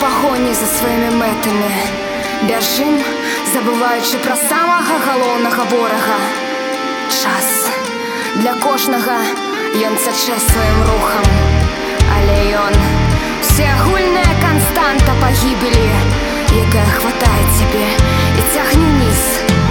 пагоні за сваімі мэтамі бяжым забываючы пра самага галоўнага ворага. Час для кожнага. Ён цячэ сваім рухам. Але ён всеагульная константа пагібелі якая хватае цябе і цягне ніз у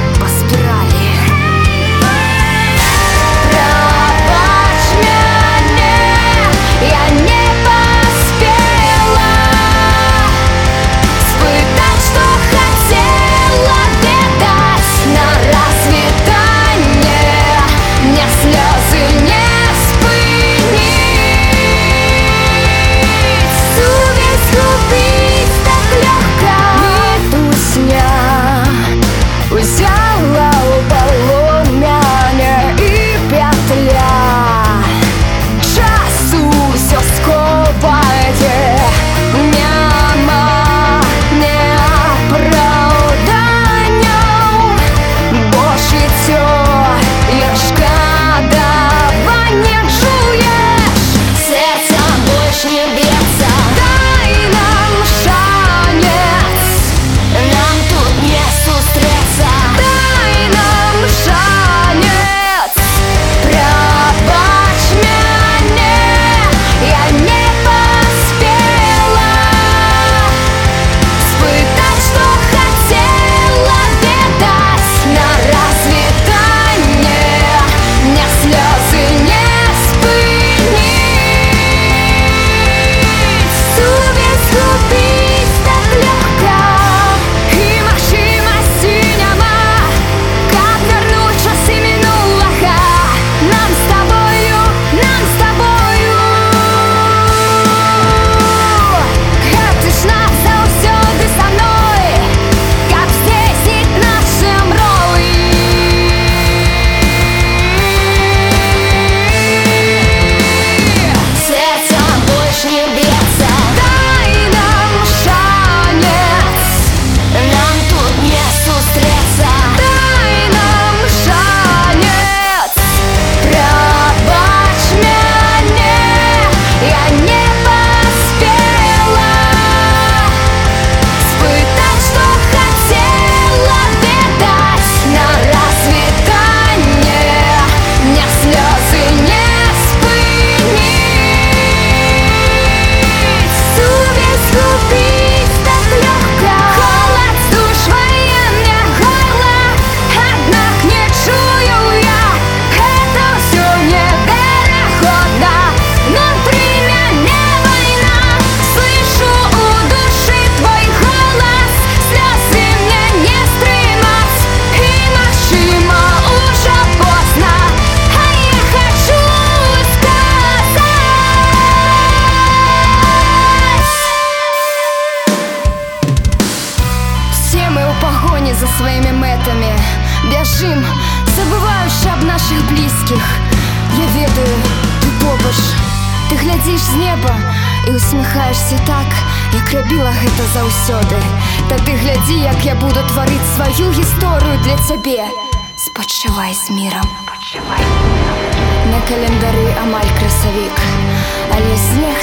своїми метами. Бяжым, забываючы аб нашых блізкіх Я ведаю, ты побач Ты глядзіш з неба і усміхаешься так, як рабіла гэта заўсёды Тады глядзі, як я буду тварыць сваю гісторыю для цябе Спачывай з мірам На календары амаль красавік, але снег